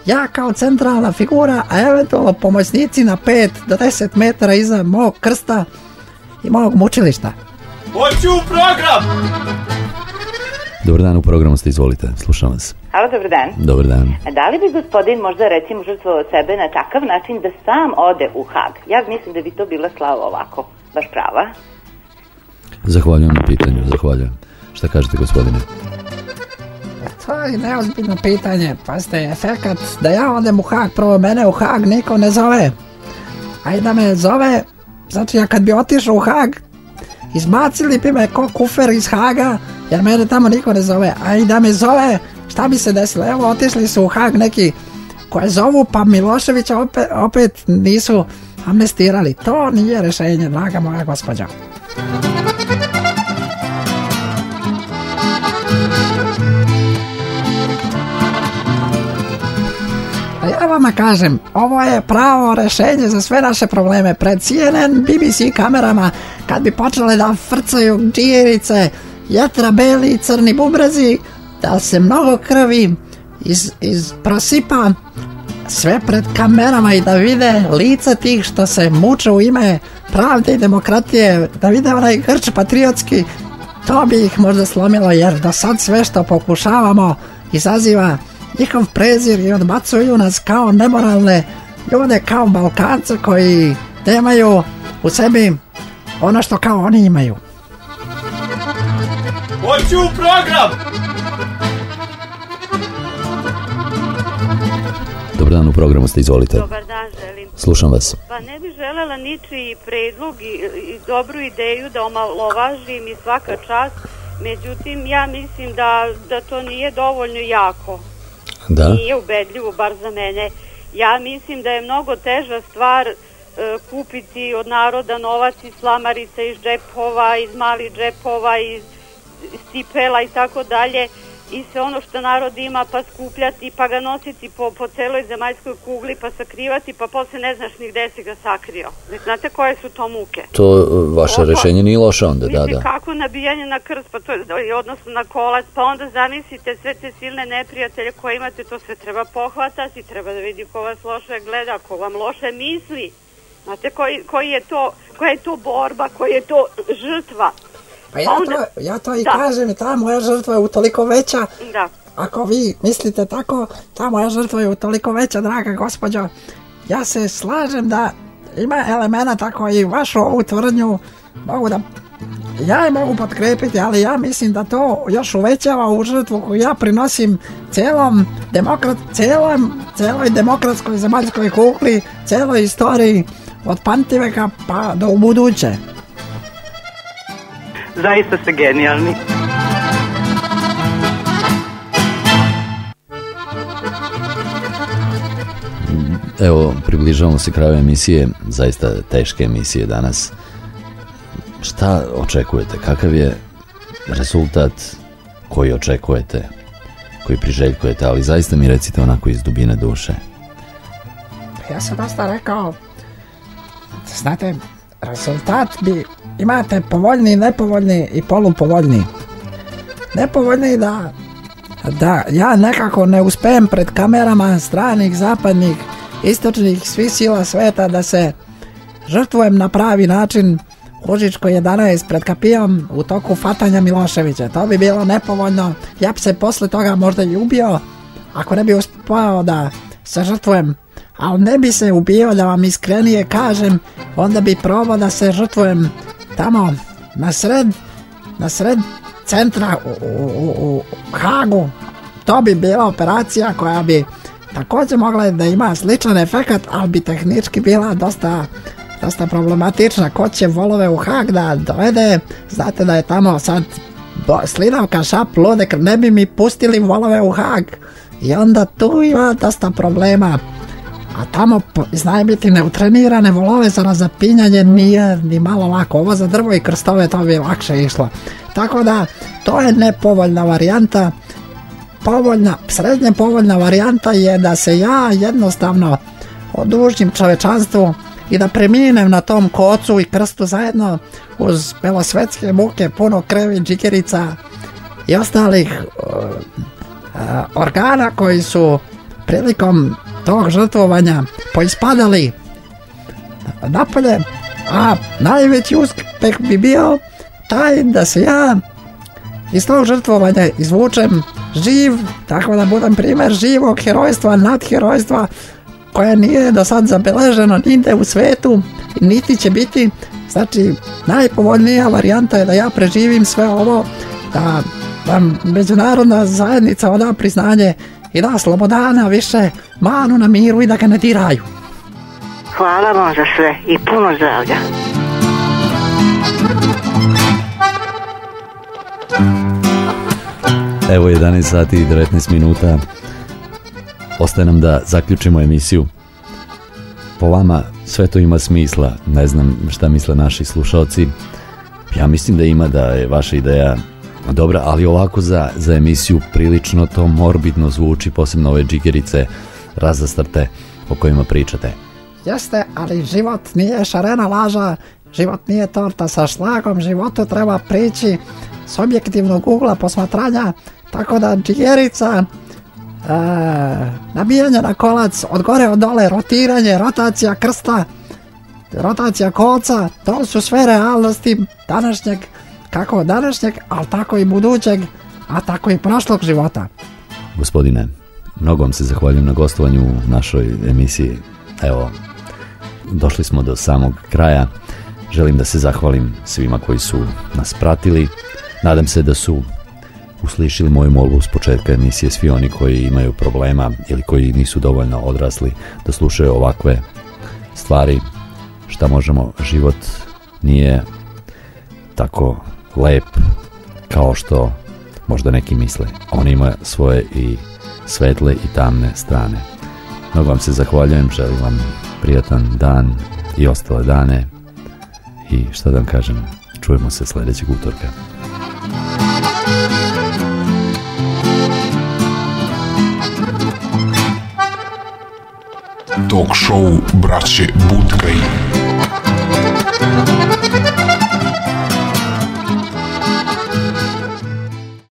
Ja kao centralna figura, a eventualno pomoćnici na 5 do 10 metara iza mog krsta i mog mučilišta. Dobar dan u programu ste, izvolite, slušam vas. Halo, dobar dan. Dobar dan. Da li bi gospodin možda recimo žrtvovao sebe na takav način da sam ode u Hag? Ja mislim da bi to bila slava ovako, baš prava. Zahvaljujem na pitanju, zahvaljujem. Šta kažete, gospodine? To je neozbiljno pitanje. Pazite, efekat da ja odem u Hag, prvo mene u Hag niko ne zove. A da me zove, znači ja kad bi otišao u Hag, izbacili bi me ko kufer iz Haga, jer mene tamo niko ne zove. A da me zove, šta bi se desilo? Evo, otišli su u Hag neki koje zovu, pa Miloševića opet, opet nisu amnestirali. To nije rješenje, draga moja gospođa. Vama kažem, ovo je pravo rješenje za sve naše probleme. Pred CNN, BBC kamerama, kad bi počele da frcaju džirice, jetra beli i crni bubrezi, da se mnogo krvi iz, iz prosipa, sve pred kamerama i da vide lice tih što se muče u ime pravde i demokratije, da vide onaj grč patriotski, to bi ih možda slomilo jer do sad sve što pokušavamo izaziva njihov prezir i odbacuju nas kao nemoralne ljude, kao Balkance koji nemaju u sebi ono što kao oni imaju. Hoću u program! Dobar dan u programu ste, izvolite. Dobar dan, želim. Slušam vas. Pa ne bih želela ničiji predlog i, i dobru ideju da omalovažim i svaka čast, međutim ja mislim da, da to nije dovoljno jako. Da? Nije ubedljivo, bar za mene. Ja mislim da je mnogo teža stvar e, kupiti od naroda novac iz slamarica, iz džepova, iz malih džepova, iz stipela i tako dalje i sve ono što narod ima pa skupljati pa ga nositi po, po celoj zemaljskoj kugli pa sakrivati pa posle ne znaš ni gde si ga sakrio. Ne znate koje su to muke? To e, vaše Opa. rešenje nije loše onda, da, da. kako nabijanje na krst, pa to je odnosno na kolac, pa onda zamislite sve te silne neprijatelje koje imate, to sve treba pohvatati, treba da vidi ko vas loše gleda, ko vam loše misli. Znate koji, koji je to, koja je to borba, koja je to žrtva. Pa ja onda- to, ja to i Da. kažem, ta moja žrtva je utoliko veća. Da. Ako vi mislite tako, ta moja žrtva je utoliko veća, draga gospođo. Ja se slažem da ima elemenata koji vašu ovu tvrdnju mogu da ja je mogu potkrepiti, ali ja mislim da to još uvećava u žrtvu koju ja prinosim celom demokrat, celom, celoj demokratskoj zemaljskoj kukli, celoj istoriji od Pantiveka pa do u buduće. Zaista ste genijalni. Evo, približavamo se kraju emisije, zaista teške emisije danas. Šta očekujete? Kakav je rezultat koji očekujete, koji priželjkujete, ali zaista mi recite onako iz dubine duše. Ja sam dosta rekao, znate, rezultat bi, imate povoljni, nepovoljni i polupovoljni. Nepovoljni da, da ja nekako ne uspijem pred kamerama stranih, zapadnih, istočnih, svih sila sveta da se žrtvujem na pravi način u Užičkoj 11 pred kapijom u toku fatanja Miloševića. To bi bilo nepovoljno. Ja bi se posle toga možda i ubio ako ne bi uspao da se žrtvujem. Ali ne bi se ubio da vam iskrenije kažem, onda bi probao da se žrtvujem tamo na sred, na sred centra u, u, u, u Hagu. To bi bila operacija koja bi također mogla da ima sličan efekat, ali bi tehnički bila dosta dosta problematična. Ko će volove u Hag da dovede, znate da je tamo sad slidavka šap ludek, ne bi mi pustili volove u Hag. I onda tu ima dosta problema. A tamo znaju biti neutrenirane volove za razapinjanje nije ni malo lako. Ovo za drvo i krstove to bi lakše išlo. Tako da to je nepovoljna varijanta. Povoljna, srednje povoljna varijanta je da se ja jednostavno odužim čovečanstvu i da preminem na tom kocu i krstu zajedno uz belosvetske muke, puno krevi, džikerica i ostalih uh, uh, organa koji su prilikom tog žrtvovanja poispadali napolje, a najveći uspeh bi bio taj da se ja iz tog žrtvovanja izvučem živ, tako da budem primjer živog herojstva, nadherojstva, koje nije do sad zabeleženo nigde u svetu, niti će biti. Znači, najpovoljnija varijanta je da ja preživim sve ovo, da vam međunarodna zajednica oda priznanje i da slobodana više manu na miru i da ga ne diraju. Hvala vam za sve i puno zdravlja. Evo 11 sati i 19 minuta. Ostaje nam da zaključimo emisiju. Po vama sve to ima smisla. Ne znam šta misle naši slušalci. Ja mislim da ima da je vaša ideja dobra, ali ovako za, za emisiju prilično to morbidno zvuči, posebno ove džigerice razastrte o kojima pričate. Jeste, ali život nije šarena laža, život nije torta sa šlagom, životu treba prići s objektivnog ugla posmatranja, tako da džigerica, e, nabijanje na kolac, od gore od dole, rotiranje, rotacija krsta, rotacija kolca, to su sve realnosti današnjeg, kako današnjeg, ali tako i budućeg, a tako i prošlog života. Gospodine, mnogo vam se zahvaljujem na gostovanju u našoj emisiji. Evo, došli smo do samog kraja. Želim da se zahvalim svima koji su nas pratili. Nadam se da su uslišili moju molbu s početka emisije svi oni koji imaju problema ili koji nisu dovoljno odrasli da slušaju ovakve stvari. Šta možemo, život nije tako lep kao što možda neki misle. On ima svoje i svetle i tamne strane. Mnogo vam se zahvaljujem, želim vam prijatan dan i ostale dane i šta da vam kažem, čujemo se sljedećeg utorka. Talk show braće Budkaj.